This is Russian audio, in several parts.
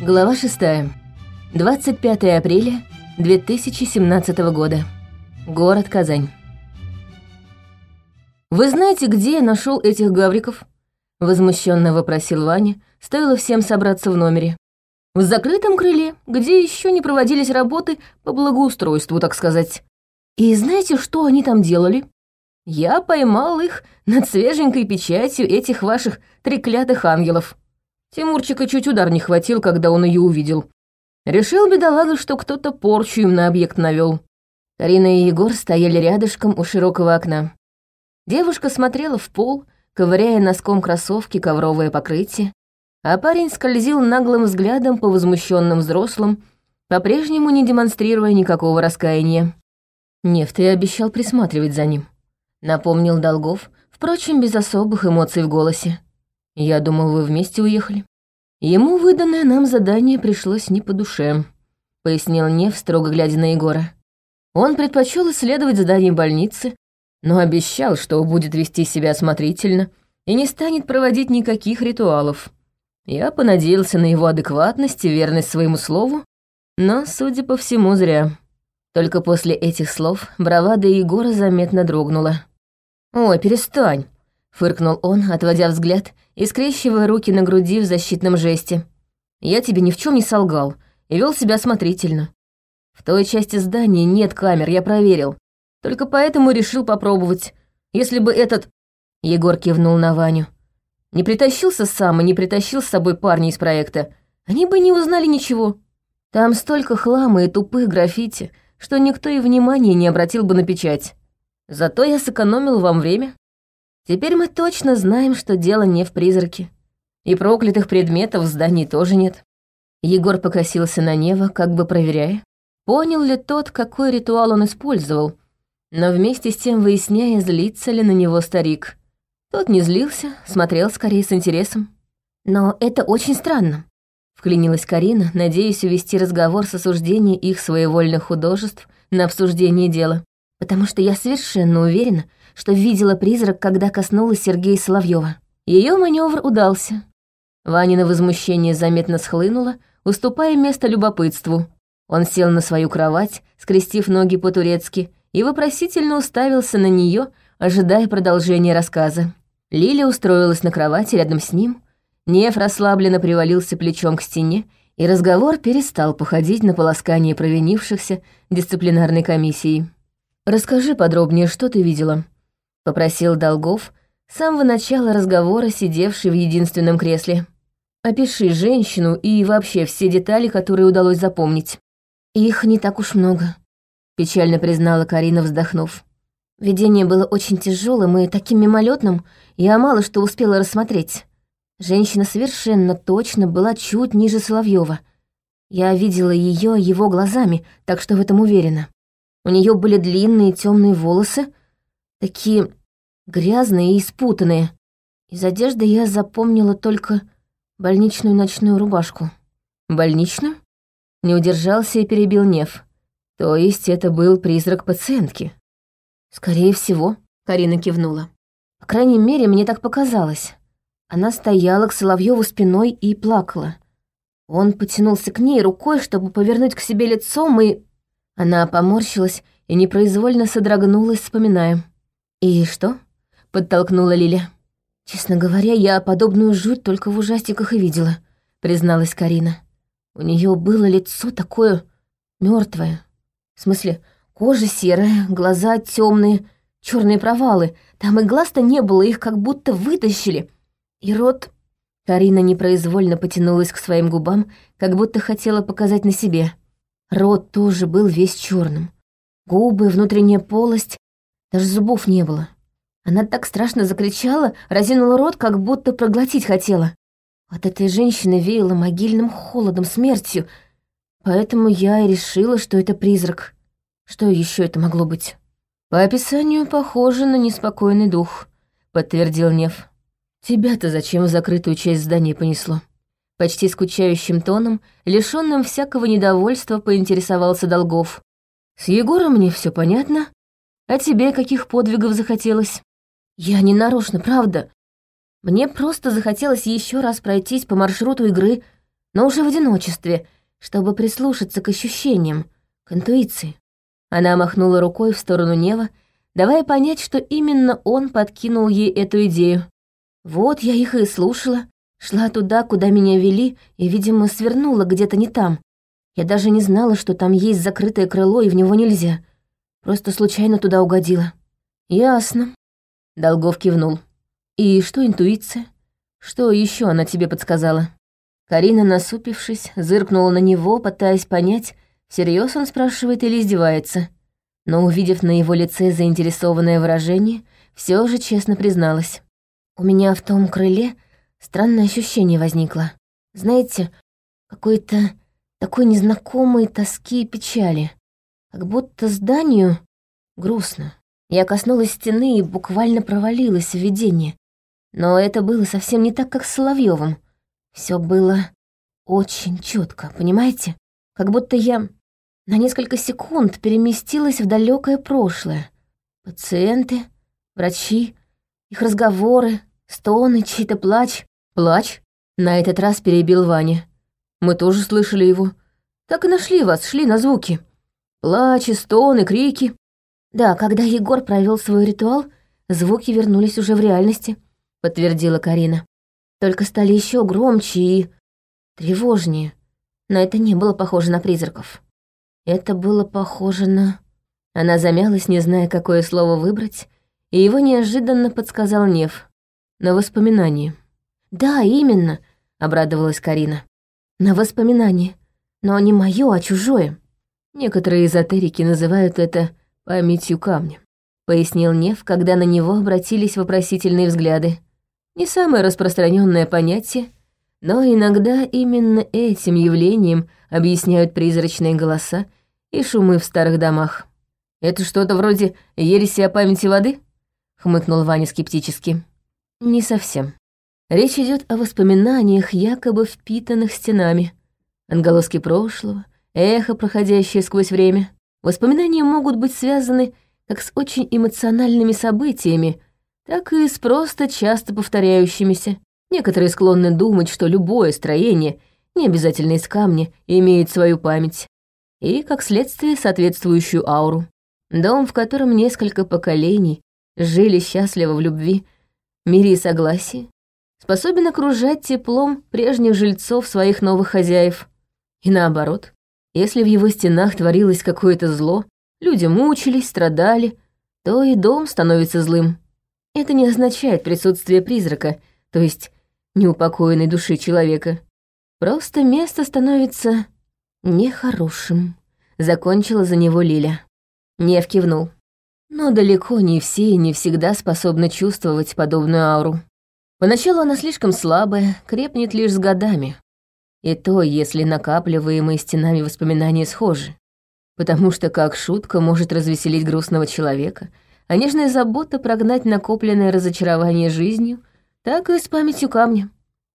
Глава 6. 25 апреля 2017 года. Город Казань. «Вы знаете, где я нашел этих гавриков?» — возмущенно вопросил Ваня, стоило всем собраться в номере. «В закрытом крыле, где еще не проводились работы по благоустройству, так сказать. И знаете, что они там делали? Я поймал их над свеженькой печатью этих ваших треклятых ангелов. Тимурчика чуть удар не хватил, когда он ее увидел. Решил бедолага, что кто-то порчу им на объект навел. Карина и Егор стояли рядышком у широкого окна. Девушка смотрела в пол, ковыряя носком кроссовки ковровое покрытие, а парень скользил наглым взглядом по возмущенным взрослым, по-прежнему не демонстрируя никакого раскаяния. Неф, ты обещал присматривать за ним. Напомнил Долгов, впрочем, без особых эмоций в голосе. Я думал, вы вместе уехали. Ему выданное нам задание пришлось не по душе, пояснил Нев, строго глядя на Егора. Он предпочел исследовать здание больницы, но обещал, что будет вести себя осмотрительно и не станет проводить никаких ритуалов. Я понадеялся на его адекватность и верность своему слову, но, судя по всему, зря. Только после этих слов бравада Егора заметно дрогнула. «Ой, перестань!» — фыркнул он, отводя взгляд и скрещивая руки на груди в защитном жесте. «Я тебе ни в чем не солгал и вел себя осмотрительно. В той части здания нет камер, я проверил. Только поэтому решил попробовать. Если бы этот...» Егор кивнул на Ваню. «Не притащился сам и не притащил с собой парня из проекта, они бы не узнали ничего. Там столько хлама и тупых граффити, что никто и внимания не обратил бы на печать. Зато я сэкономил вам время. Теперь мы точно знаем, что дело не в призраке. И проклятых предметов в здании тоже нет. Егор покосился на Нева, как бы проверяя, понял ли тот, какой ритуал он использовал, но вместе с тем выясняя, злится ли на него старик. Тот не злился, смотрел скорее с интересом. «Но это очень странно», — вклинилась Карина, надеясь увести разговор с осуждения их своевольных художеств на обсуждение дела потому что я совершенно уверена, что видела призрак, когда коснулась Сергея Соловьева. Ее маневр удался. Ванина возмущение заметно схлынуло, уступая место любопытству. Он сел на свою кровать, скрестив ноги по-турецки, и вопросительно уставился на нее, ожидая продолжения рассказа. Лиля устроилась на кровати рядом с ним, Неф расслабленно привалился плечом к стене, и разговор перестал походить на полоскание провинившихся дисциплинарной комиссией. «Расскажи подробнее, что ты видела», — попросил Долгов, с самого начала разговора сидевший в единственном кресле. «Опиши женщину и вообще все детали, которые удалось запомнить». «Их не так уж много», — печально признала Карина, вздохнув. Видение было очень тяжелым и таким мимолетным, я мало что успела рассмотреть. Женщина совершенно точно была чуть ниже Соловьева. Я видела ее его глазами, так что в этом уверена. У нее были длинные темные волосы, такие грязные и спутанные. Из одежды я запомнила только больничную ночную рубашку. Больничную? Не удержался и перебил Нев. То есть это был призрак пациентки? Скорее всего, Карина кивнула. По крайней мере, мне так показалось. Она стояла к Соловьеву спиной и плакала. Он потянулся к ней рукой, чтобы повернуть к себе лицом, и она поморщилась и непроизвольно содрогнулась, вспоминая. «И что?» — подтолкнула Лиля. «Честно говоря, я подобную жуть только в ужастиках и видела», — призналась Карина. «У нее было лицо такое мертвое. В смысле, кожа серая, глаза темные, черные провалы. Там и глаз-то не было, их как будто вытащили. И рот...» Карина непроизвольно потянулась к своим губам, как будто хотела показать на себе — Рот тоже был весь черным. Губы, внутренняя полость, даже зубов не было. Она так страшно закричала, разинула рот, как будто проглотить хотела. От этой женщины веяло могильным холодом, смертью, поэтому я и решила, что это призрак. Что еще это могло быть? По описанию похоже на неспокойный дух, подтвердил Нев. Тебя-то зачем в закрытую часть здания понесло? Почти скучающим тоном, лишённым всякого недовольства, поинтересовался Долгов. «С Егором мне все понятно. А тебе каких подвигов захотелось?» «Я не нарочно, правда. Мне просто захотелось еще раз пройтись по маршруту игры. но уже в одиночестве, чтобы прислушаться к ощущениям, к интуиции. Она махнула рукой в сторону Нева, давая понять, что именно он подкинул ей эту идею. Вот я их и слушала, шла туда, куда меня вели, и, видимо, свернула где-то не там. Я даже не знала, что там есть закрытое крыло, и в него нельзя. Просто случайно туда угодила. Ясно. Долгов кивнул. И что интуиция? Что еще она тебе подсказала? Карина, насупившись, зыркнула на него, пытаясь понять, всерьез он спрашивает или издевается. Но, увидев на его лице заинтересованное выражение, все же честно призналась. «У меня в том крыле странное ощущение возникло. Знаете, какой-то такой незнакомой тоски и печали. Как будто зданию грустно. Я коснулась стены и буквально провалилась в видение. Но это было совсем не так, как с Соловьевым. Все было очень четко, понимаете? Как будто я на несколько секунд переместилась в далекое прошлое. Пациенты, врачи, их разговоры, стоны, чей-то плач. Плач? На этот раз перебил Ваня. Мы тоже слышали его. Так и нашли вас, шли на звуки. Плач, стоны, крики. Да, когда Егор провел свой ритуал, звуки вернулись уже в реальности, подтвердила Карина. Только стали еще громче и тревожнее. Но это не было похоже на призраков. Это было похоже на... Она замялась, не зная, какое слово выбрать, и его неожиданно подсказал Нев. На воспоминание. «Да, именно», — обрадовалась Карина. «На воспоминание. Но не мое, а чужое». Некоторые эзотерики называют это памятью камня, пояснил Нев, когда на него обратились вопросительные взгляды. Не самое распространенное понятие, но иногда именно этим явлением объясняют призрачные голоса и шумы в старых домах. «Это что-то вроде ереси о памяти воды?» — хмыкнул Ваня скептически. «Не совсем. Речь идет о воспоминаниях, якобы впитанных стенами. Отголоски прошлого, эхо, проходящее сквозь время. Воспоминания могут быть связаны как с очень эмоциональными событиями, так и с просто часто повторяющимися. Некоторые склонны думать, что любое строение, не обязательно из камня, имеет свою память. И, как следствие, соответствующую ауру. Дом, в котором несколько поколений жили счастливо в любви, мире и согласии, способен окружать теплом прежних жильцов своих новых хозяев. И наоборот, если в его стенах творилось какое-то зло, люди мучились, страдали, то и дом становится злым. Это не означает присутствие призрака, то есть неупокоенной души человека. Просто место становится нехорошим. Закончила за него Лиля. Нев кивнул. Но далеко не все и не всегда способны чувствовать подобную ауру. Поначалу она слишком слабая, крепнет лишь с годами. И то, если накапливаемые стенами воспоминания схожи. Потому что как шутка может развеселить грустного человека — а нежная забота прогнать накопленное разочарование жизнью, так и с памятью камня.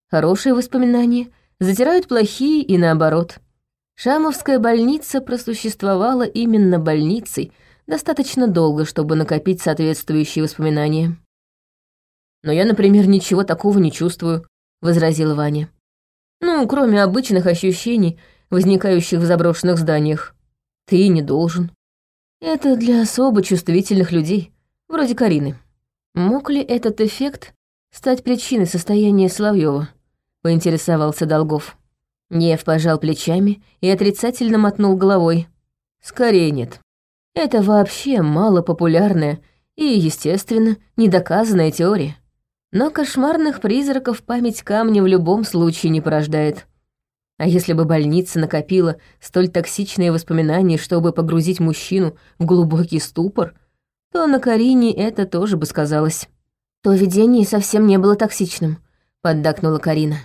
Хорошие воспоминания затирают плохие и наоборот. Шамовская больница просуществовала именно больницей достаточно долго, чтобы накопить соответствующие воспоминания. «Но я, например, ничего такого не чувствую», — возразил Ваня. «Ну, кроме обычных ощущений, возникающих в заброшенных зданиях. Ты не должен». Это для особо чувствительных людей, вроде Карины. Мог ли этот эффект стать причиной состояния Соловьева? Поинтересовался Долгов. Нев пожал плечами и отрицательно мотнул головой. Скорее нет. Это вообще малопопулярная и, естественно, недоказанная теория. Но кошмарных призраков память камня в любом случае не порождает. А если бы больница накопила столь токсичные воспоминания, чтобы погрузить мужчину в глубокий ступор, то на Карине это тоже бы сказалось. «То видение совсем не было токсичным», — поддакнула Карина.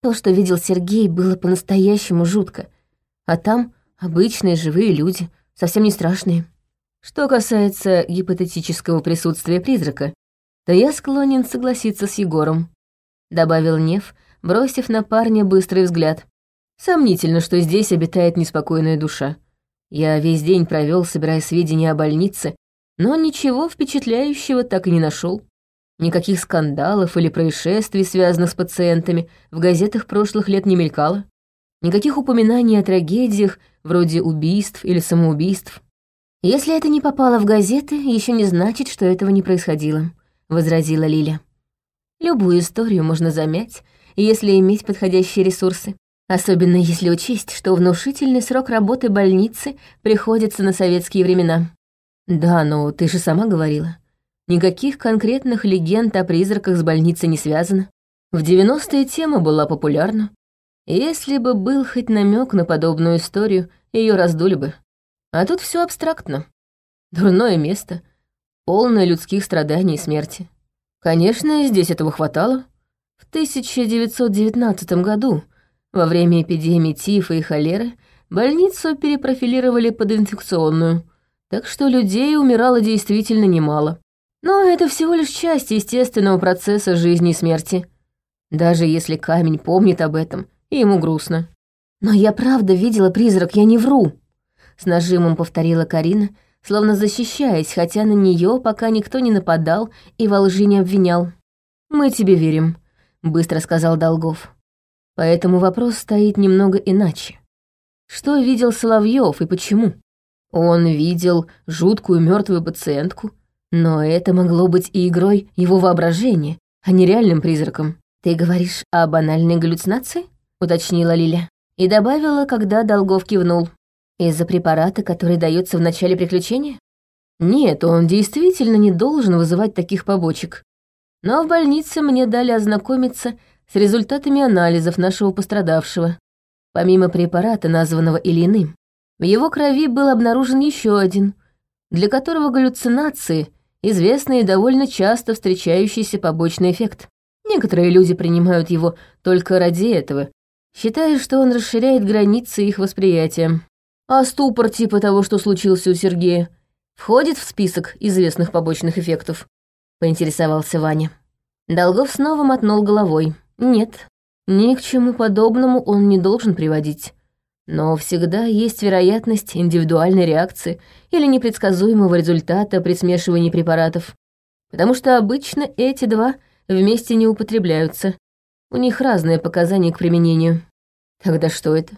«То, что видел Сергей, было по-настоящему жутко. А там обычные живые люди, совсем не страшные. Что касается гипотетического присутствия призрака, то я склонен согласиться с Егором», — добавил Нев, бросив на парня быстрый взгляд. Сомнительно, что здесь обитает неспокойная душа. Я весь день провел, собирая сведения о больнице, но ничего впечатляющего так и не нашел. Никаких скандалов или происшествий, связанных с пациентами, в газетах прошлых лет не мелькало. Никаких упоминаний о трагедиях, вроде убийств или самоубийств. «Если это не попало в газеты, еще не значит, что этого не происходило», — возразила Лиля. «Любую историю можно замять, если иметь подходящие ресурсы. Особенно если учесть, что внушительный срок работы больницы приходится на советские времена. Да, но ты же сама говорила. Никаких конкретных легенд о призраках с больницей не связано. В 90-е тема была популярна. Если бы был хоть намек на подобную историю, ее раздули бы. А тут все абстрактно. Дурное место, полное людских страданий и смерти. Конечно, здесь этого хватало. В 1919 году, во время эпидемии тифа и холеры, больницу перепрофилировали под инфекционную, так что людей умирало действительно немало. Но это всего лишь часть естественного процесса жизни и смерти. Даже если камень помнит об этом, и ему грустно. «Но я правда видела призрак, я не вру», — с нажимом повторила Карина, словно защищаясь, хотя на нее пока никто не нападал и во лжи не обвинял. «Мы тебе верим», — быстро сказал Долгов. «Поэтому вопрос стоит немного иначе. Что видел Соловьев и почему? Он видел жуткую мертвую пациентку, но это могло быть и игрой его воображения, а не реальным призраком. «Ты говоришь о банальной галлюцинации?» — уточнила Лиля. И добавила, когда Долгов кивнул. «Из-за препарата, который дается в начале приключения?» «Нет, он действительно не должен вызывать таких побочек. Но в больнице мне дали ознакомиться с результатами анализов нашего пострадавшего. Помимо препарата, названного или иным, в его крови был обнаружен еще один, для которого галлюцинации — известный и довольно часто встречающийся побочный эффект. Некоторые люди принимают его только ради этого, считая, что он расширяет границы их восприятия. А ступор типа того, что случился у Сергея, входит в список известных побочных эффектов? Поинтересовался Ваня. Долгов снова мотнул головой. Нет, ни к чему подобному он не должен приводить. Но всегда есть вероятность индивидуальной реакции или непредсказуемого результата при смешивании препаратов. Потому что обычно эти два вместе не употребляются. У них разные показания к применению. Тогда что это?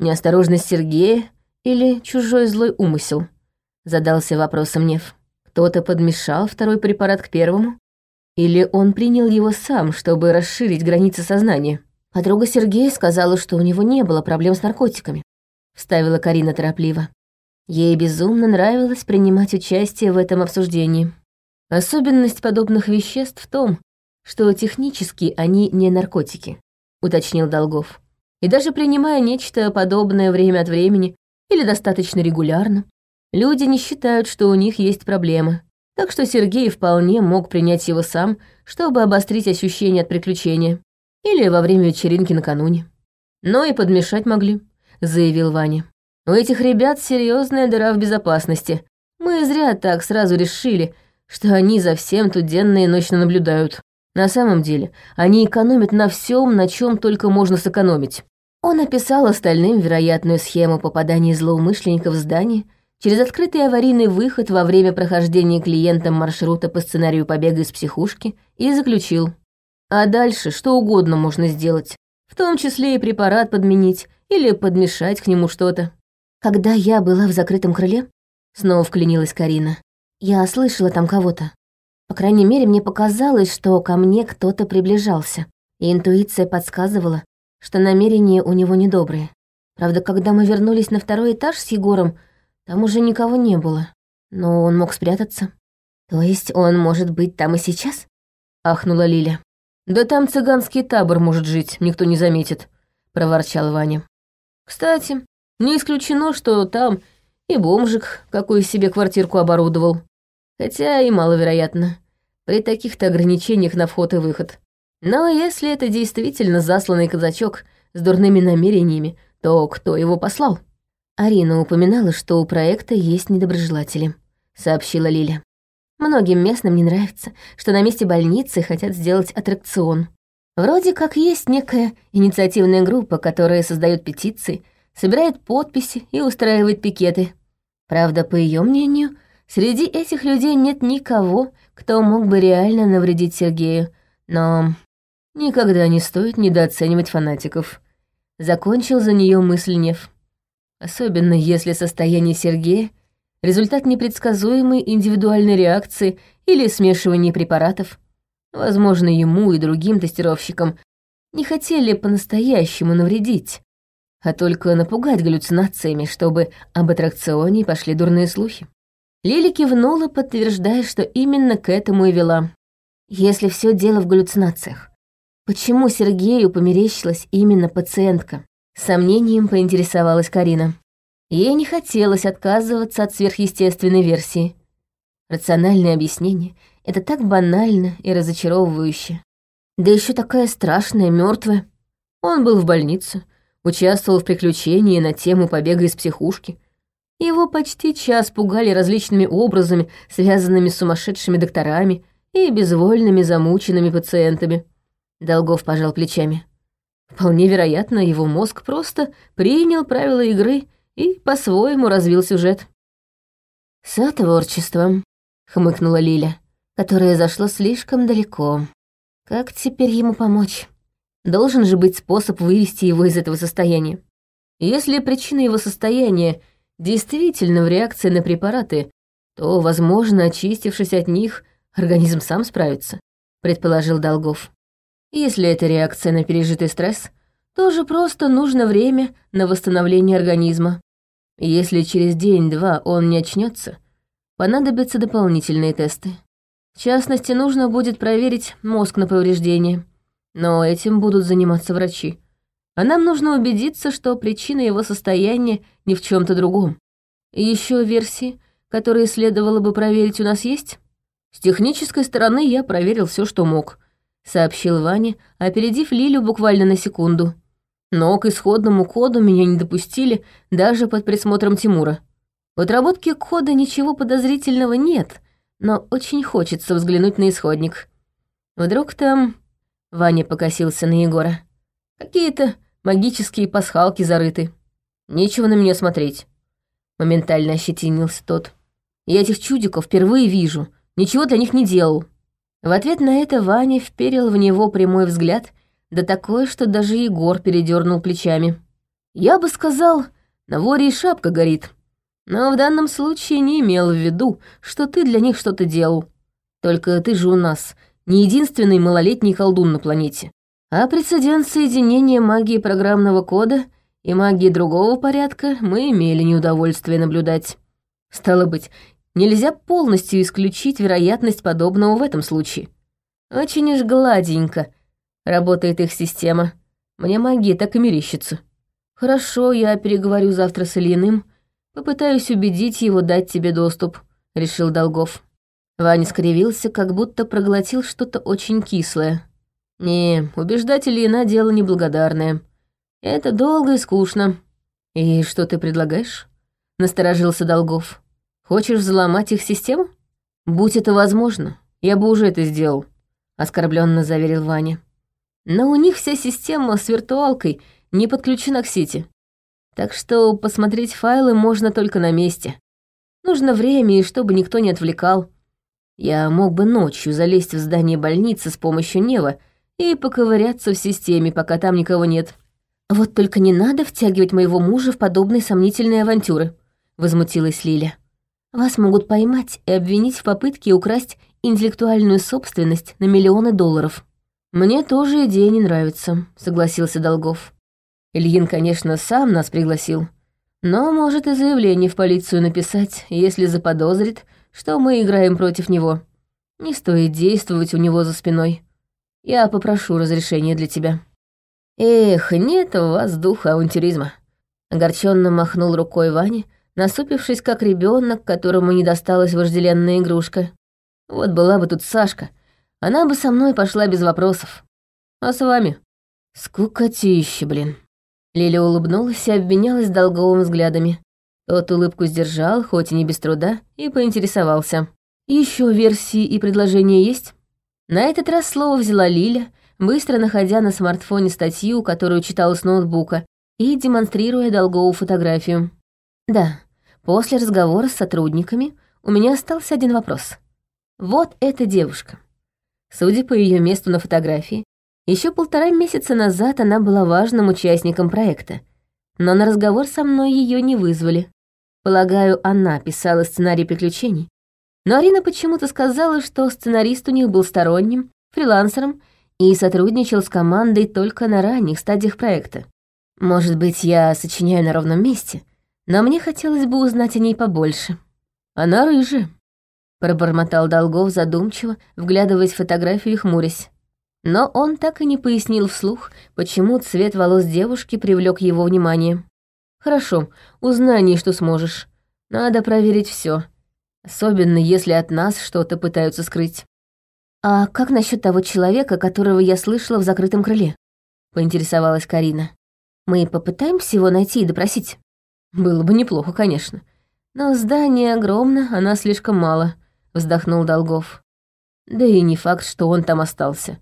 Неосторожность Сергея или чужой злой умысел? Задался вопросом Нев. Кто-то подмешал второй препарат к первому? Или он принял его сам, чтобы расширить границы сознания? Подруга Сергея сказала, что у него не было проблем с наркотиками. Вставила Карина торопливо. Ей безумно нравилось принимать участие в этом обсуждении. Особенность подобных веществ в том, что технически они не наркотики, уточнил Долгов. И даже принимая нечто подобное время от времени или достаточно регулярно, люди не считают, что у них есть проблемы. Так что Сергей вполне мог принять его сам, чтобы обострить ощущение от приключения. Или во время вечеринки накануне. Но и подмешать могли, заявил Ваня. У этих ребят серьезная дыра в безопасности. Мы зря так сразу решили, что они за всем тут денно и ночно наблюдают. На самом деле, они экономят на всем, на чем только можно сэкономить. Он описал остальным вероятную схему попадания злоумышленников в здание через открытый аварийный выход во время прохождения клиентом маршрута по сценарию побега из психушки и заключил – а дальше что угодно можно сделать, в том числе и препарат подменить или подмешать к нему что-то. Когда я была в закрытом крыле, снова вклинилась Карина, я слышала там кого-то. По крайней мере, мне показалось, что ко мне кто-то приближался, и интуиция подсказывала, что намерения у него недобрые. Правда, когда мы вернулись на второй этаж с Егором, там уже никого не было, но он мог спрятаться. То есть он может быть там и сейчас? Ахнула Лиля. «Да там цыганский табор может жить, никто не заметит», — проворчал Ваня. «Кстати, не исключено, что там и бомжик какую себе квартирку оборудовал. Хотя и маловероятно. При таких-то ограничениях на вход и выход. Но если это действительно засланный казачок с дурными намерениями, то кто его послал?» Арина упоминала, что у проекта есть недоброжелатели, сообщила Лиля. Многим местным не нравится, что на месте больницы хотят сделать аттракцион. Вроде как есть некая инициативная группа, которая создает петиции, собирает подписи и устраивает пикеты. Правда, по ее мнению, среди этих людей нет никого, кто мог бы реально навредить Сергею, но никогда не стоит недооценивать фанатиков. Закончил за нее мысль Нев. Особенно если состояние Сергея — результат непредсказуемой индивидуальной реакции или смешивания препаратов. Возможно, ему и другим тестировщикам не хотели по-настоящему навредить, а только напугать галлюцинациями, чтобы об аттракционе пошли дурные слухи. Лили кивнула, подтверждая, что именно к этому и вела. Если все дело в галлюцинациях, почему Сергею померещилась именно пациентка? Сомнением поинтересовалась Карина. Ей не хотелось отказываться от сверхъестественной версии. Рациональное объяснение — это так банально и разочаровывающе. Да еще такая страшная, мертвая. Он был в больнице, участвовал в приключении на тему побега из психушки. Его почти час пугали различными образами, связанными с сумасшедшими докторами и безвольными замученными пациентами. Долгов пожал плечами. Вполне вероятно, его мозг просто принял правила игры и по-своему развил сюжет. «Сотворчество», — хмыкнула Лиля, которое зашло слишком далеко. «Как теперь ему помочь? Должен же быть способ вывести его из этого состояния. Если причина его состояния действительно в реакции на препараты, то, возможно, очистившись от них, организм сам справится, предположил Долгов. Если это реакция на пережитый стресс, то же просто нужно время на восстановление организма. Если через день-два он не очнется, понадобятся дополнительные тесты. В частности, нужно будет проверить мозг на повреждение. Но этим будут заниматься врачи. А нам нужно убедиться, что причина его состояния не в чем то другом. Еще версии, которые следовало бы проверить, у нас есть? С технической стороны я проверил все, что мог —— сообщил Ваня, опередив Лилю буквально на секунду. Но к исходному коду меня не допустили даже под присмотром Тимура. В отработке кода ничего подозрительного нет, но очень хочется взглянуть на исходник. Вдруг там... Ваня покосился на Егора. Какие-то магические пасхалки зарыты. Нечего на меня смотреть. Моментально ощетинился тот. Я этих чудиков впервые вижу, ничего для них не делал. В ответ на это Ваня вперил в него прямой взгляд, да такой, что даже Егор передернул плечами. «Я бы сказал, на воре и шапка горит. Но в данном случае не имел в виду, что ты для них что-то делал. Только ты же у нас не единственный малолетний колдун на планете. А прецедент соединения магии программного кода и магии другого порядка мы имели неудовольствие наблюдать. Стало быть, Нельзя полностью исключить вероятность подобного в этом случае. Очень уж гладенько работает их система. Мне магия так и мерещится. Хорошо, я переговорю завтра с Ильиным, попытаюсь убедить его дать тебе доступ, решил Долгов. Ваня скривился, как будто проглотил что-то очень кислое. Не, убеждать Ильина дело неблагодарное. Это долго и скучно. И что ты предлагаешь? Насторожился Долгов. Хочешь взломать их систему? Будь это возможно, я бы уже это сделал, оскорбленно заверил Ваня. Но у них вся система с виртуалкой не подключена к сети. Так что посмотреть файлы можно только на месте. Нужно время, и чтобы никто не отвлекал. Я мог бы ночью залезть в здание больницы с помощью Нева и поковыряться в системе, пока там никого нет. Вот только не надо втягивать моего мужа в подобные сомнительные авантюры, возмутилась Лиля. Вас могут поймать и обвинить в попытке украсть интеллектуальную собственность на миллионы долларов. Мне тоже идея не нравится, согласился Долгов. Ильин, конечно, сам нас пригласил, но может и заявление в полицию написать, если заподозрит, что мы играем против него. Не стоит действовать у него за спиной. Я попрошу разрешения для тебя. Эх, нет у вас духа авантюризма. Огорченно махнул рукой Ваня, насупившись, как ребенок, которому не досталась вожделенная игрушка. Вот была бы тут Сашка, она бы со мной пошла без вопросов. А с вами? Скукотища, блин. Лиля улыбнулась и обменялась долговыми взглядами. Тот улыбку сдержал, хоть и не без труда, и поинтересовался. Еще версии и предложения есть? На этот раз слово взяла Лиля, быстро находя на смартфоне статью, которую читала с ноутбука, и демонстрируя долговую фотографию. Да, После разговора с сотрудниками у меня остался один вопрос. Вот эта девушка. Судя по ее месту на фотографии, Еще полтора месяца назад она была важным участником проекта, но на разговор со мной ее не вызвали. Полагаю, она писала сценарий приключений. Но Арина почему-то сказала, что сценарист у них был сторонним, фрилансером и сотрудничал с командой только на ранних стадиях проекта. Может быть, я сочиняю на ровном месте, но мне хотелось бы узнать о ней побольше. Она рыжая, пробормотал Долгов задумчиво, вглядываясь в фотографию и хмурясь. Но он так и не пояснил вслух, почему цвет волос девушки привлек его внимание. «Хорошо, узнай о что сможешь. Надо проверить все, особенно если от нас что-то пытаются скрыть». «А как насчет того человека, которого я слышала в закрытом крыле?» — поинтересовалась Карина. «Мы попытаемся его найти и допросить?» «Было бы неплохо, конечно. Но здание огромно, она слишком мало», — вздохнул Долгов. «Да и не факт, что он там остался.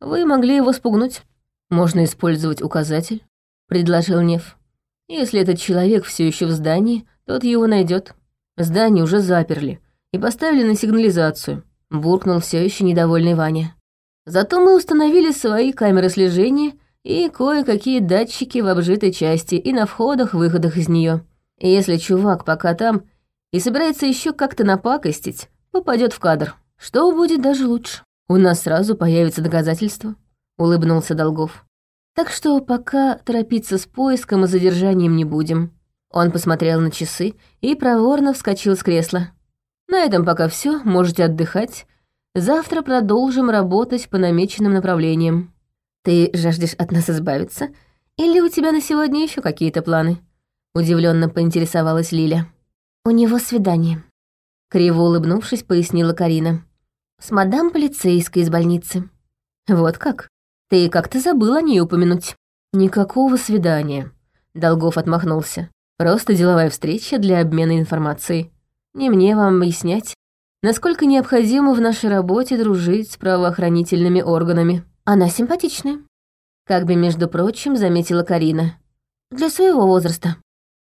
Вы могли его спугнуть. Можно использовать указатель», — предложил Нев. «Если этот человек все еще в здании, тот его найдет. Здание уже заперли и поставили на сигнализацию буркнул все еще недовольный Ваня. Зато мы установили свои камеры слежения и кое-какие датчики в обжитой части и на входах-выходах из нее. Если чувак пока там и собирается еще как-то напакостить, попадет в кадр. Что будет даже лучше. У нас сразу появится доказательство, улыбнулся Долгов. Так что пока торопиться с поиском и задержанием не будем. Он посмотрел на часы и проворно вскочил с кресла. На этом пока все, можете отдыхать. Завтра продолжим работать по намеченным направлениям. Ты жаждешь от нас избавиться? Или у тебя на сегодня еще какие-то планы? Удивленно поинтересовалась Лиля. У него свидание. Криво улыбнувшись, пояснила Карина. С мадам полицейской из больницы. Вот как? Ты как-то забыл о ней упомянуть. Никакого свидания. Долгов отмахнулся. Просто деловая встреча для обмена информацией. Не мне вам объяснять, насколько необходимо в нашей работе дружить с правоохранительными органами. Она симпатичная. Как бы, между прочим, заметила Карина. Для своего возраста.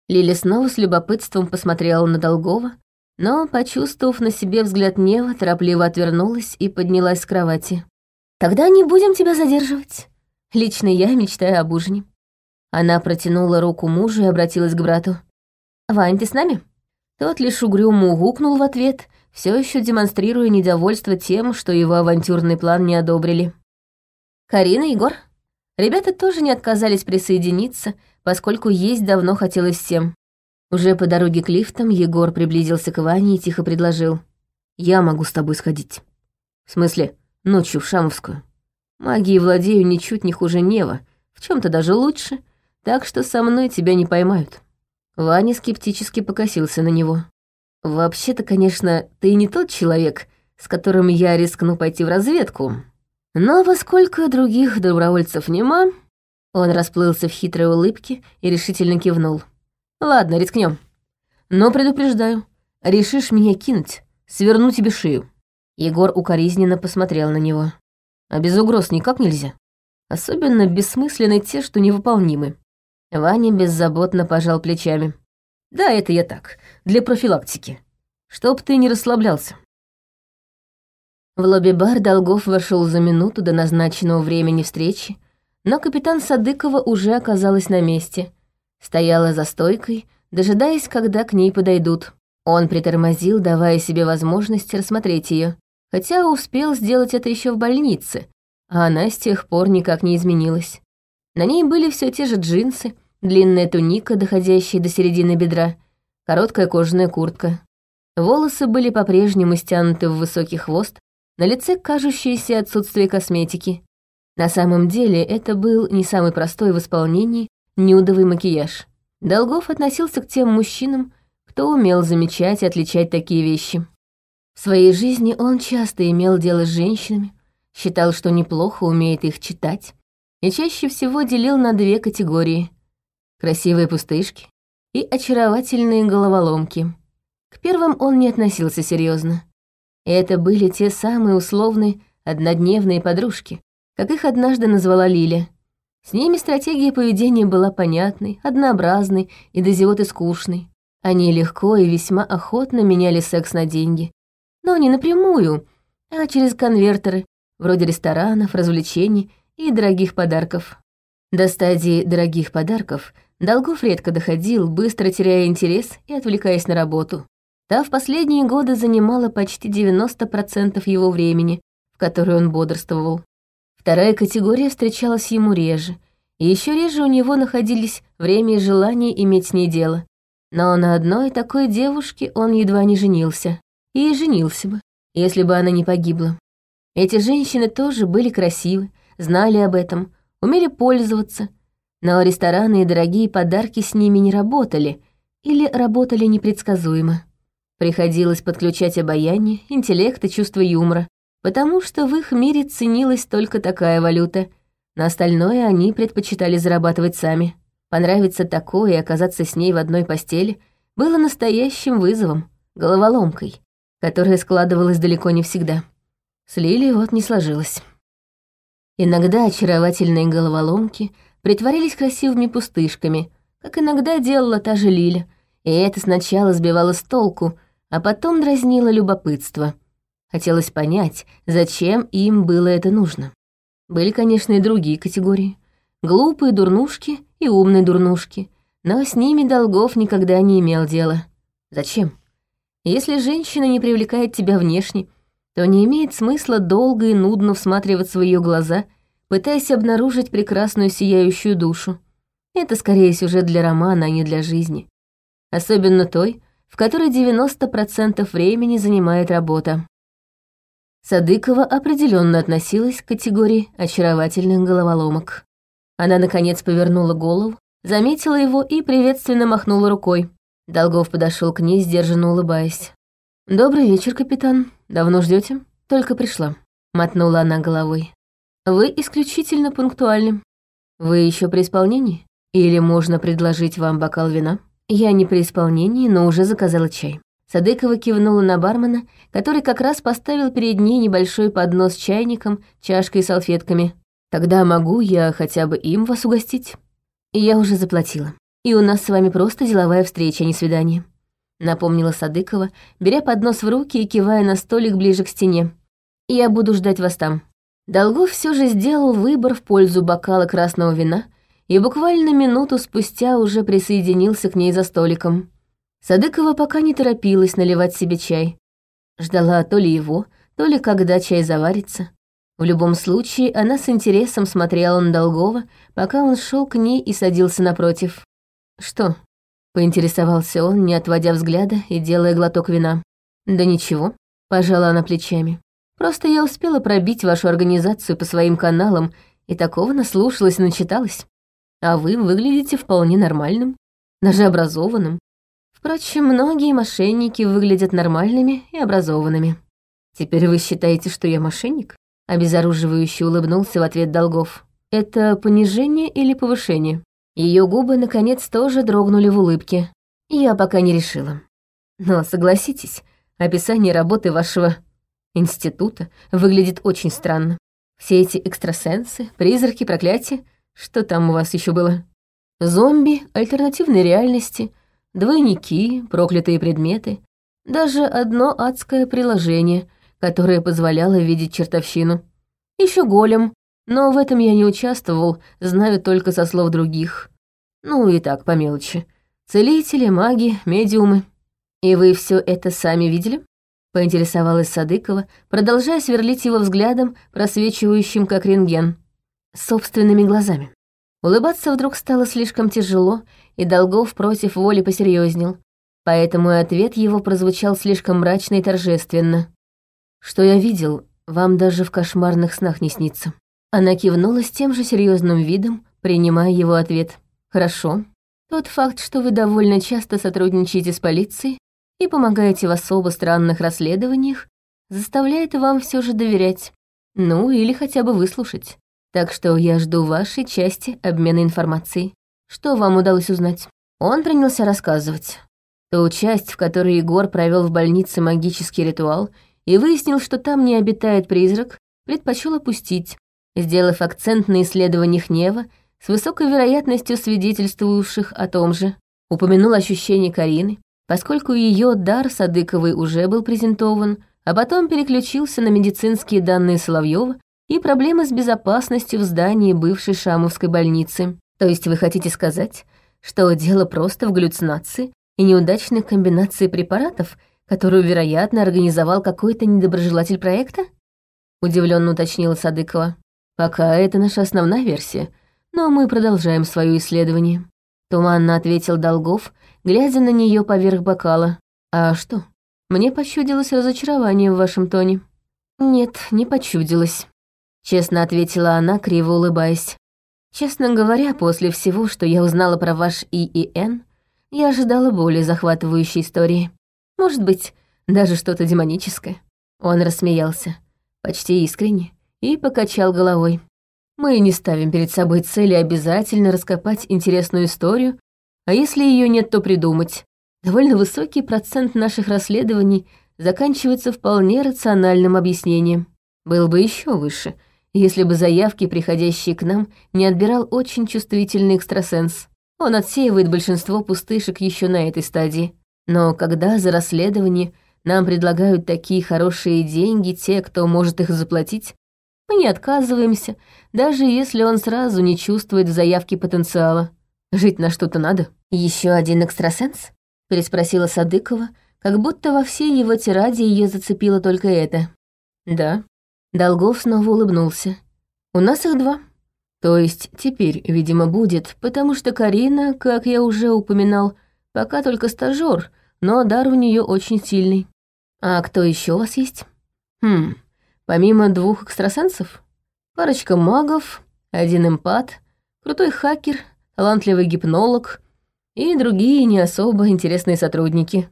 Лиля снова с любопытством посмотрела на Долгова, но, почувствовав на себе взгляд Нева, торопливо отвернулась и поднялась с кровати. «Тогда не будем тебя задерживать. Лично я мечтаю об ужине». Она протянула руку мужу и обратилась к брату. «Вань, ты с нами?» Тот лишь угрюмо угукнул в ответ, все еще демонстрируя недовольство тем, что его авантюрный план не одобрили. «Карина, Егор?» Ребята тоже не отказались присоединиться, поскольку есть давно хотелось всем. Уже по дороге к лифтам Егор приблизился к Ване и тихо предложил. «Я могу с тобой сходить». «В смысле, ночью в Шамовскую. Магией владею ничуть не хуже Нева, в чем то даже лучше, так что со мной тебя не поймают». Ваня скептически покосился на него. «Вообще-то, конечно, ты не тот человек, с которым я рискну пойти в разведку. Но поскольку других добровольцев нема...» Он расплылся в хитрой улыбке и решительно кивнул. «Ладно, рискнем. Но предупреждаю, решишь меня кинуть, сверну тебе шею». Егор укоризненно посмотрел на него. «А без угроз никак нельзя. Особенно бессмысленны те, что невыполнимы. Ваня беззаботно пожал плечами. «Да, это я так, для профилактики. Чтоб ты не расслаблялся». В лобби-бар Долгов вошел за минуту до назначенного времени встречи, но капитан Садыкова уже оказалась на месте. Стояла за стойкой, дожидаясь, когда к ней подойдут. Он притормозил, давая себе возможность рассмотреть ее, хотя успел сделать это еще в больнице, а она с тех пор никак не изменилась. На ней были все те же джинсы, Длинная туника, доходящая до середины бедра, короткая кожаная куртка. Волосы были по-прежнему стянуты в высокий хвост, на лице кажущееся отсутствие косметики. На самом деле это был не самый простой в исполнении нюдовый макияж. Долгов относился к тем мужчинам, кто умел замечать и отличать такие вещи. В своей жизни он часто имел дело с женщинами, считал, что неплохо умеет их читать, и чаще всего делил на две категории красивые пустышки и очаровательные головоломки. К первым он не относился серьезно. Это были те самые условные однодневные подружки, как их однажды назвала Лиля. С ними стратегия поведения была понятной, однообразной и до зевоты скучной. Они легко и весьма охотно меняли секс на деньги. Но не напрямую, а через конвертеры, вроде ресторанов, развлечений и дорогих подарков. До стадии дорогих подарков Долгов редко доходил, быстро теряя интерес и отвлекаясь на работу. Та в последние годы занимала почти 90% его времени, в которое он бодрствовал. Вторая категория встречалась ему реже, и еще реже у него находились время и желание иметь с ней дело. Но на одной такой девушке он едва не женился. И женился бы, если бы она не погибла. Эти женщины тоже были красивы, знали об этом, умели пользоваться, но рестораны и дорогие подарки с ними не работали или работали непредсказуемо. Приходилось подключать обаяние, интеллект и чувство юмора, потому что в их мире ценилась только такая валюта. На остальное они предпочитали зарабатывать сами. Понравиться такое и оказаться с ней в одной постели было настоящим вызовом, головоломкой, которая складывалась далеко не всегда. С Лили вот не сложилось. Иногда очаровательные головоломки притворились красивыми пустышками, как иногда делала та же Лиля, и это сначала сбивало с толку, а потом дразнило любопытство. Хотелось понять, зачем им было это нужно. Были, конечно, и другие категории. Глупые дурнушки и умные дурнушки, но с ними долгов никогда не имел дела. Зачем? Если женщина не привлекает тебя внешне, то не имеет смысла долго и нудно всматриваться в ее глаза, пытаясь обнаружить прекрасную сияющую душу. Это скорее сюжет для романа, а не для жизни. Особенно той, в которой 90% времени занимает работа. Садыкова определенно относилась к категории очаровательных головоломок. Она, наконец, повернула голову, заметила его и приветственно махнула рукой. Долгов подошел к ней, сдержанно улыбаясь. «Добрый вечер, капитан. Давно ждете? Только пришла», — мотнула она головой. «Вы исключительно пунктуальны. Вы еще при исполнении? Или можно предложить вам бокал вина?» Я не при исполнении, но уже заказала чай. Садыкова кивнула на бармена, который как раз поставил перед ней небольшой поднос с чайником, чашкой и салфетками. «Тогда могу я хотя бы им вас угостить?» «Я уже заплатила. И у нас с вами просто деловая встреча, а не свидание», — напомнила Садыкова, беря поднос в руки и кивая на столик ближе к стене. «Я буду ждать вас там». Долгов все же сделал выбор в пользу бокала красного вина и буквально минуту спустя уже присоединился к ней за столиком. Садыкова пока не торопилась наливать себе чай. Ждала то ли его, то ли когда чай заварится. В любом случае, она с интересом смотрела на Долгова, пока он шел к ней и садился напротив. «Что?» — поинтересовался он, не отводя взгляда и делая глоток вина. «Да ничего», — пожала она плечами. «Просто я успела пробить вашу организацию по своим каналам и такого наслушалась и начиталась а вы выглядите вполне нормальным, даже образованным. Впрочем, многие мошенники выглядят нормальными и образованными. Теперь вы считаете, что я мошенник? Обезоруживающе улыбнулся в ответ Долгов. Это понижение или повышение? Ее губы, наконец, тоже дрогнули в улыбке. Я пока не решила. Но согласитесь, описание работы вашего института выглядит очень странно. Все эти экстрасенсы, призраки, проклятия что там у вас еще было? Зомби, альтернативной реальности, двойники, проклятые предметы, даже одно адское приложение, которое позволяло видеть чертовщину. Еще голем, но в этом я не участвовал, знаю только со слов других. Ну и так, по мелочи. Целители, маги, медиумы. И вы все это сами видели? Поинтересовалась Садыкова, продолжая сверлить его взглядом, просвечивающим как рентген собственными глазами. Улыбаться вдруг стало слишком тяжело, и Долгов против воли посерьезнел, поэтому и ответ его прозвучал слишком мрачно и торжественно. «Что я видел, вам даже в кошмарных снах не снится». Она кивнула с тем же серьезным видом, принимая его ответ. «Хорошо. Тот факт, что вы довольно часто сотрудничаете с полицией и помогаете в особо странных расследованиях, заставляет вам все же доверять. Ну, или хотя бы выслушать. Так что я жду вашей части обмена информацией. Что вам удалось узнать? Он принялся рассказывать. Ту часть, в которой Егор провел в больнице магический ритуал и выяснил, что там не обитает призрак, предпочел опустить, сделав акцент на исследованиях Нева с высокой вероятностью свидетельствующих о том же. Упомянул ощущение Карины, поскольку ее дар Садыковой уже был презентован, а потом переключился на медицинские данные Соловьева, и проблемы с безопасностью в здании бывшей Шамовской больницы. То есть вы хотите сказать, что дело просто в галлюцинации и неудачной комбинации препаратов, которую, вероятно, организовал какой-то недоброжелатель проекта? Удивленно уточнила Садыкова. Пока это наша основная версия, но мы продолжаем свое исследование. Туманно ответил Долгов, глядя на нее поверх бокала. А что? Мне почудилось разочарование в вашем тоне. Нет, не почудилось. Честно ответила она, криво улыбаясь. Честно говоря, после всего, что я узнала про ваш ИИН, я ожидала более захватывающей истории. Может быть, даже что-то демоническое. Он рассмеялся, почти искренне, и покачал головой. Мы не ставим перед собой цели обязательно раскопать интересную историю, а если ее нет, то придумать. Довольно высокий процент наших расследований заканчивается вполне рациональным объяснением. Был бы еще выше, если бы заявки, приходящие к нам, не отбирал очень чувствительный экстрасенс. Он отсеивает большинство пустышек еще на этой стадии. Но когда за расследование нам предлагают такие хорошие деньги те, кто может их заплатить, мы не отказываемся, даже если он сразу не чувствует в заявке потенциала. Жить на что-то надо. Еще один экстрасенс? Переспросила Садыкова, как будто во всей его тираде ее зацепило только это. Да. Долгов снова улыбнулся. У нас их два. То есть теперь, видимо, будет, потому что Карина, как я уже упоминал, пока только стажёр, но дар у нее очень сильный. А кто еще у вас есть? Хм, помимо двух экстрасенсов? Парочка магов, один эмпат, крутой хакер, талантливый гипнолог и другие не особо интересные сотрудники.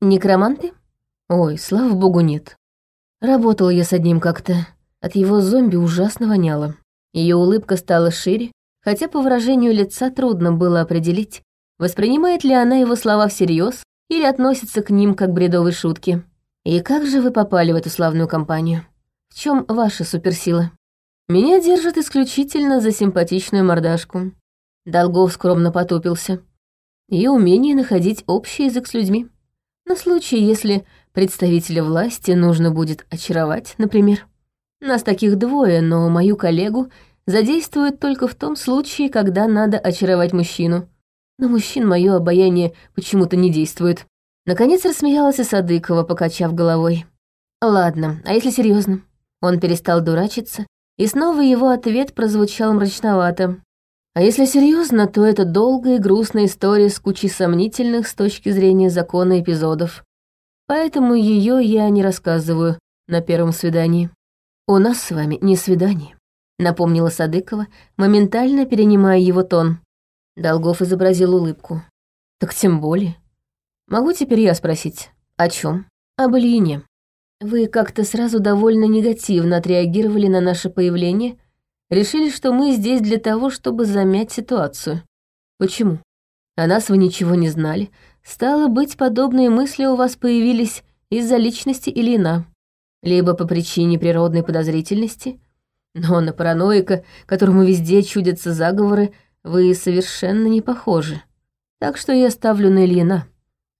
Некроманты? Ой, слава богу, нет. Работала я с одним как-то. От его зомби ужасно воняло. Ее улыбка стала шире, хотя по выражению лица трудно было определить, воспринимает ли она его слова всерьез или относится к ним как бредовой шутки. И как же вы попали в эту славную компанию? В чем ваша суперсила? Меня держат исключительно за симпатичную мордашку. Долгов скромно потупился. И умение находить общий язык с людьми. На случай, если представителя власти нужно будет очаровать, например. Нас таких двое, но мою коллегу задействуют только в том случае, когда надо очаровать мужчину. На мужчин мое обаяние почему-то не действует. Наконец рассмеялась Садыкова, покачав головой. Ладно, а если серьезно? Он перестал дурачиться, и снова его ответ прозвучал мрачновато. А если серьезно, то это долгая и грустная история с кучей сомнительных с точки зрения закона эпизодов. Поэтому ее я не рассказываю на первом свидании. «У нас с вами не свидание», — напомнила Садыкова, моментально перенимая его тон. Долгов изобразил улыбку. «Так тем более. Могу теперь я спросить, о чем? Об Ильине. Вы как-то сразу довольно негативно отреагировали на наше появление, решили, что мы здесь для того, чтобы замять ситуацию. Почему? О нас вы ничего не знали. Стало быть, подобные мысли у вас появились из-за личности Ильина либо по причине природной подозрительности, но на параноика, которому везде чудятся заговоры, вы совершенно не похожи. Так что я ставлю на Ильина.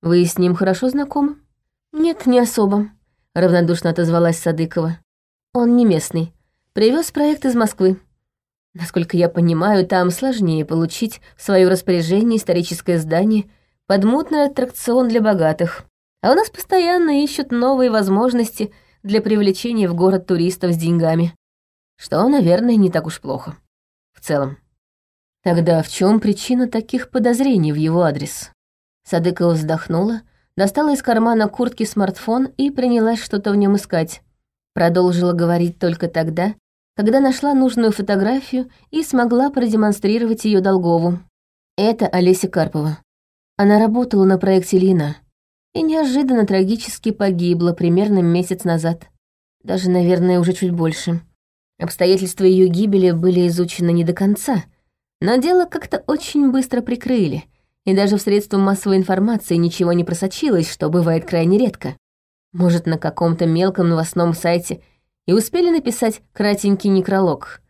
Вы с ним хорошо знакомы? Нет, не особо, равнодушно отозвалась Садыкова. Он не местный. Привез проект из Москвы. Насколько я понимаю, там сложнее получить в свое распоряжение историческое здание под мутный аттракцион для богатых. А у нас постоянно ищут новые возможности — для привлечения в город туристов с деньгами. Что, наверное, не так уж плохо. В целом. Тогда в чем причина таких подозрений в его адрес? Садыкова вздохнула, достала из кармана куртки смартфон и принялась что-то в нем искать. Продолжила говорить только тогда, когда нашла нужную фотографию и смогла продемонстрировать ее Долгову. Это Олеся Карпова. Она работала на проекте Лина и неожиданно трагически погибла примерно месяц назад. Даже, наверное, уже чуть больше. Обстоятельства ее гибели были изучены не до конца, но дело как-то очень быстро прикрыли, и даже в средства массовой информации ничего не просочилось, что бывает крайне редко. Может, на каком-то мелком новостном сайте и успели написать кратенький некролог.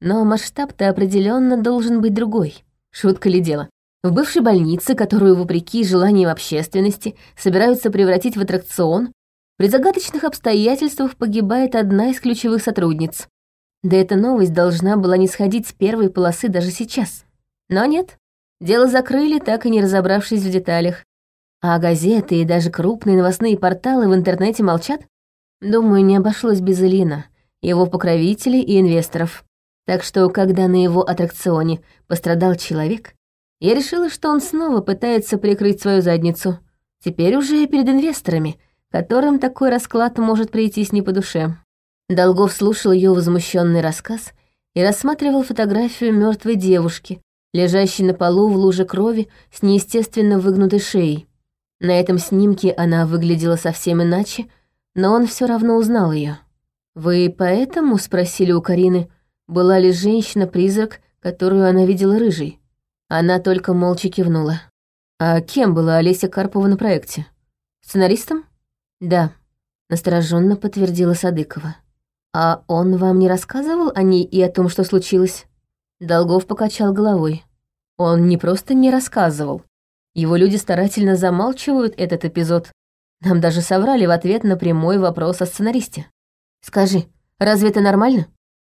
Но масштаб-то определенно должен быть другой. Шутка ли дело? В бывшей больнице, которую, вопреки желаниям общественности, собираются превратить в аттракцион, при загадочных обстоятельствах погибает одна из ключевых сотрудниц. Да эта новость должна была не сходить с первой полосы даже сейчас. Но нет, дело закрыли, так и не разобравшись в деталях. А газеты и даже крупные новостные порталы в интернете молчат? Думаю, не обошлось без Элина, его покровителей и инвесторов. Так что, когда на его аттракционе пострадал человек, я решила, что он снова пытается прикрыть свою задницу. Теперь уже перед инвесторами, которым такой расклад может прийтись не по душе. Долгов слушал ее возмущенный рассказ и рассматривал фотографию мертвой девушки, лежащей на полу в луже крови с неестественно выгнутой шеей. На этом снимке она выглядела совсем иначе, но он все равно узнал ее. «Вы поэтому?» — спросили у Карины, была ли женщина-призрак, которую она видела рыжей. Она только молча кивнула. «А кем была Олеся Карпова на проекте? Сценаристом?» «Да», — настороженно подтвердила Садыкова. «А он вам не рассказывал о ней и о том, что случилось?» Долгов покачал головой. Он не просто не рассказывал. Его люди старательно замалчивают этот эпизод. Нам даже соврали в ответ на прямой вопрос о сценаристе. «Скажи, разве это нормально?»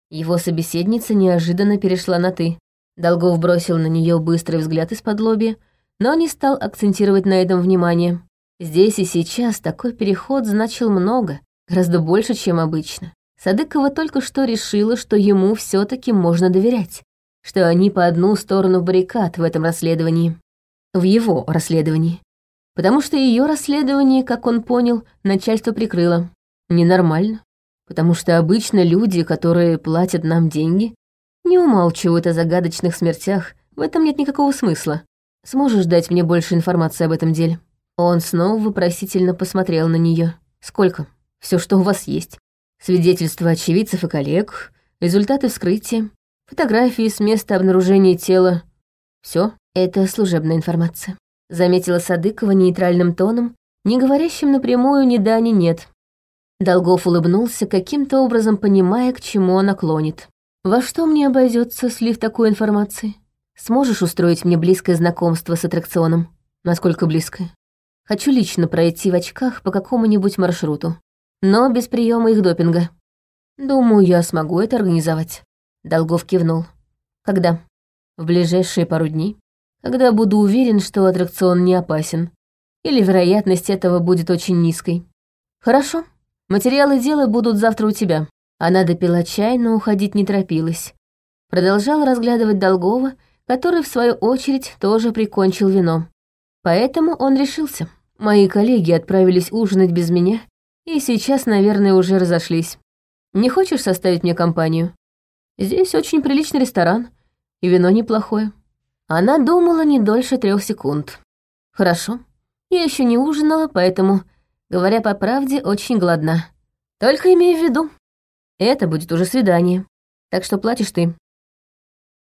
Его собеседница неожиданно перешла на «ты». Долгов бросил на нее быстрый взгляд из-под лобья, но не стал акцентировать на этом внимание. Здесь и сейчас такой переход значил много, гораздо больше, чем обычно. Садыкова только что решила, что ему все таки можно доверять, что они по одну сторону баррикад в этом расследовании. В его расследовании. Потому что ее расследование, как он понял, начальство прикрыло. Ненормально потому что обычно люди, которые платят нам деньги, не умалчивают о загадочных смертях, в этом нет никакого смысла. Сможешь дать мне больше информации об этом деле?» Он снова вопросительно посмотрел на нее. «Сколько? Все, что у вас есть. Свидетельства очевидцев и коллег, результаты вскрытия, фотографии с места обнаружения тела. Все это служебная информация», — заметила Садыкова нейтральным тоном, не говорящим напрямую ни да, ни нет. Долгов улыбнулся, каким-то образом понимая, к чему она клонит. «Во что мне обойдется слив такой информации? Сможешь устроить мне близкое знакомство с аттракционом? Насколько близкое? Хочу лично пройти в очках по какому-нибудь маршруту, но без приема их допинга. Думаю, я смогу это организовать». Долгов кивнул. «Когда?» «В ближайшие пару дней, когда буду уверен, что аттракцион не опасен, или вероятность этого будет очень низкой». «Хорошо», Материалы дела будут завтра у тебя». Она допила чай, но уходить не торопилась. Продолжала разглядывать Долгова, который, в свою очередь, тоже прикончил вино. Поэтому он решился. Мои коллеги отправились ужинать без меня, и сейчас, наверное, уже разошлись. Не хочешь составить мне компанию? Здесь очень приличный ресторан, и вино неплохое. Она думала не дольше трех секунд. Хорошо. Я еще не ужинала, поэтому Говоря по правде, очень голодна. Только имею в виду, это будет уже свидание. Так что платишь ты.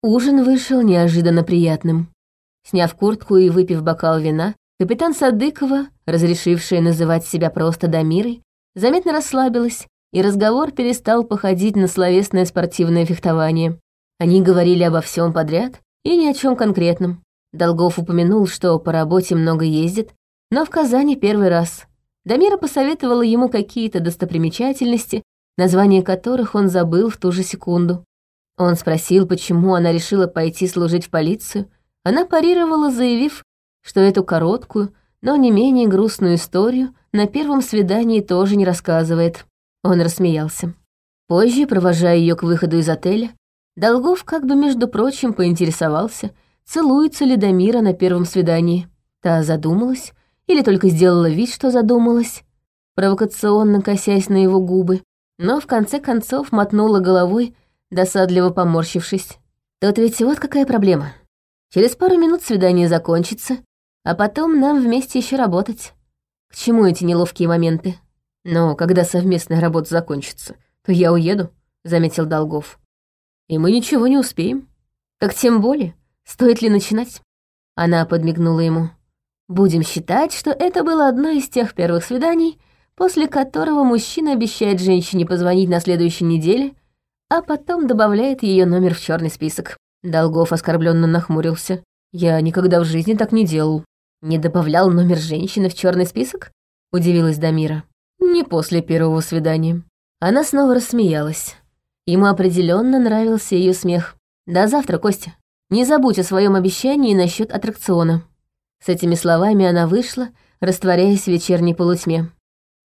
Ужин вышел неожиданно приятным. Сняв куртку и выпив бокал вина, капитан Садыкова, разрешившая называть себя просто Дамирой, заметно расслабилась, и разговор перестал походить на словесное спортивное фехтование. Они говорили обо всем подряд и ни о чем конкретном. Долгов упомянул, что по работе много ездит, но в Казани первый раз. Дамира посоветовала ему какие-то достопримечательности, названия которых он забыл в ту же секунду. Он спросил, почему она решила пойти служить в полицию. Она парировала, заявив, что эту короткую, но не менее грустную историю на первом свидании тоже не рассказывает. Он рассмеялся. Позже, провожая ее к выходу из отеля, Долгов как бы, между прочим, поинтересовался, целуется ли Дамира на первом свидании. Та задумалась, или только сделала вид, что задумалась, провокационно косясь на его губы, но в конце концов мотнула головой, досадливо поморщившись. Тут ведь вот какая проблема. Через пару минут свидание закончится, а потом нам вместе еще работать. К чему эти неловкие моменты? Но когда совместная работа закончится, то я уеду, заметил Долгов. И мы ничего не успеем. Так тем более, стоит ли начинать? Она подмигнула ему. Будем считать, что это было одно из тех первых свиданий, после которого мужчина обещает женщине позвонить на следующей неделе, а потом добавляет ее номер в черный список. Долгов оскорбленно нахмурился. Я никогда в жизни так не делал. Не добавлял номер женщины в черный список? Удивилась Дамира. Не после первого свидания. Она снова рассмеялась. Ему определенно нравился ее смех. «До завтра, Костя. Не забудь о своем обещании насчет аттракциона». С этими словами она вышла, растворяясь в вечерней полутьме.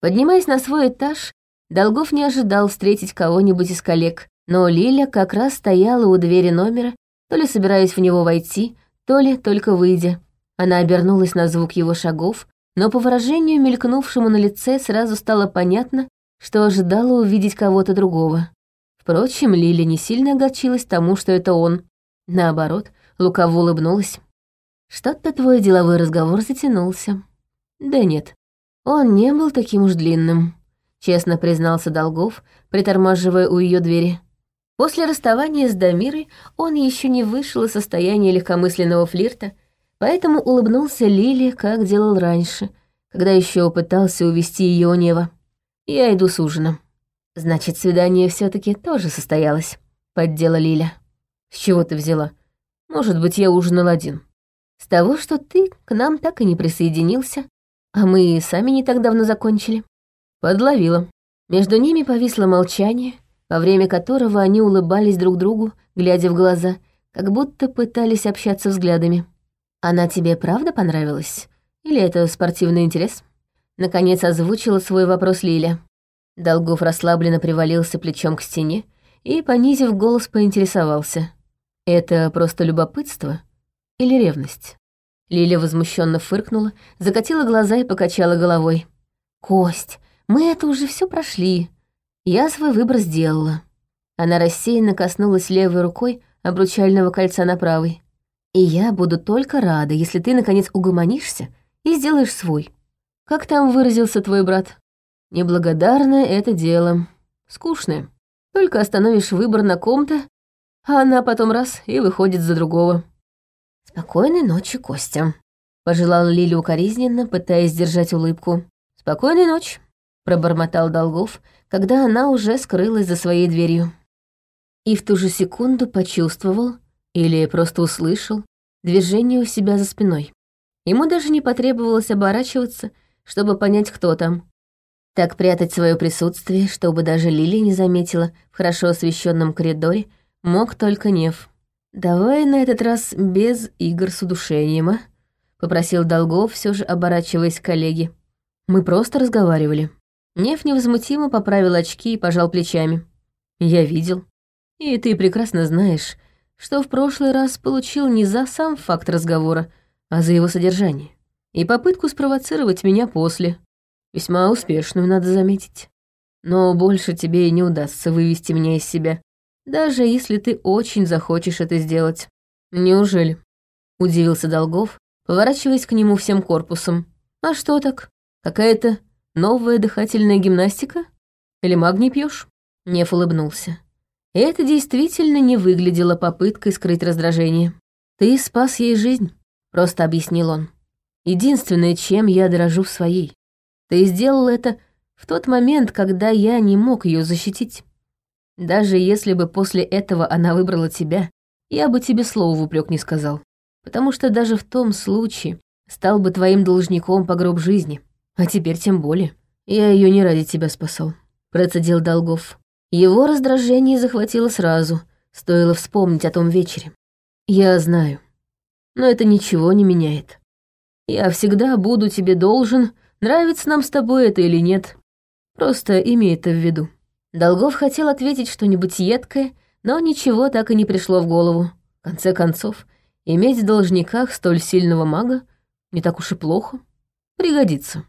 Поднимаясь на свой этаж, Долгов не ожидал встретить кого-нибудь из коллег, но Лиля как раз стояла у двери номера, то ли собираясь в него войти, то ли только выйдя. Она обернулась на звук его шагов, но по выражению, мелькнувшему на лице, сразу стало понятно, что ожидала увидеть кого-то другого. Впрочем, Лиля не сильно огорчилась тому, что это он. Наоборот, лукаво улыбнулась. «Что-то твой деловой разговор затянулся». «Да нет, он не был таким уж длинным», — честно признался Долгов, притормаживая у ее двери. После расставания с Дамирой он еще не вышел из состояния легкомысленного флирта, поэтому улыбнулся Лиле, как делал раньше, когда еще пытался увести ее у Нева. «Я иду с ужином». «Значит, свидание все таки тоже состоялось», — поддела Лиля. «С чего ты взяла? Может быть, я ужинал один». «С того, что ты к нам так и не присоединился, а мы сами не так давно закончили». Подловила. Между ними повисло молчание, во время которого они улыбались друг другу, глядя в глаза, как будто пытались общаться взглядами. «Она тебе правда понравилась? Или это спортивный интерес?» Наконец озвучила свой вопрос Лиля. Долгов расслабленно привалился плечом к стене и, понизив голос, поинтересовался. «Это просто любопытство или ревность?» Лиля возмущенно фыркнула, закатила глаза и покачала головой. «Кость, мы это уже все прошли. Я свой выбор сделала». Она рассеянно коснулась левой рукой обручального кольца на правой. «И я буду только рада, если ты, наконец, угомонишься и сделаешь свой. Как там выразился твой брат? Неблагодарное это дело. Скучное. Только остановишь выбор на ком-то, а она потом раз и выходит за другого. «Спокойной ночи, Костя», — пожелала Лиля укоризненно, пытаясь сдержать улыбку. «Спокойной ночи», — пробормотал Долгов, когда она уже скрылась за своей дверью. И в ту же секунду почувствовал, или просто услышал, движение у себя за спиной. Ему даже не потребовалось оборачиваться, чтобы понять, кто там. Так прятать свое присутствие, чтобы даже Лили не заметила в хорошо освещенном коридоре, мог только Нев. «Давай на этот раз без игр с удушением, а?» — попросил Долгов, все же оборачиваясь к коллеге. «Мы просто разговаривали». Нев невозмутимо поправил очки и пожал плечами. «Я видел. И ты прекрасно знаешь, что в прошлый раз получил не за сам факт разговора, а за его содержание. И попытку спровоцировать меня после. Весьма успешную, надо заметить. Но больше тебе и не удастся вывести меня из себя, даже если ты очень захочешь это сделать. Неужели? Удивился Долгов, поворачиваясь к нему всем корпусом. А что так? Какая-то новая дыхательная гимнастика? Или магний пьешь? Неф улыбнулся. Это действительно не выглядело попыткой скрыть раздражение. Ты спас ей жизнь, просто объяснил он. Единственное, чем я дорожу в своей. Ты сделал это в тот момент, когда я не мог ее защитить. Даже если бы после этого она выбрала тебя, я бы тебе слова в упрек не сказал. Потому что даже в том случае стал бы твоим должником по гроб жизни. А теперь тем более. Я ее не ради тебя спасал, процедил Долгов. Его раздражение захватило сразу, стоило вспомнить о том вечере. Я знаю. Но это ничего не меняет. Я всегда буду тебе должен, Нравится нам с тобой это или нет. Просто имей это в виду». Долгов хотел ответить что-нибудь едкое, но ничего так и не пришло в голову. В конце концов, иметь в должниках столь сильного мага не так уж и плохо. Пригодится.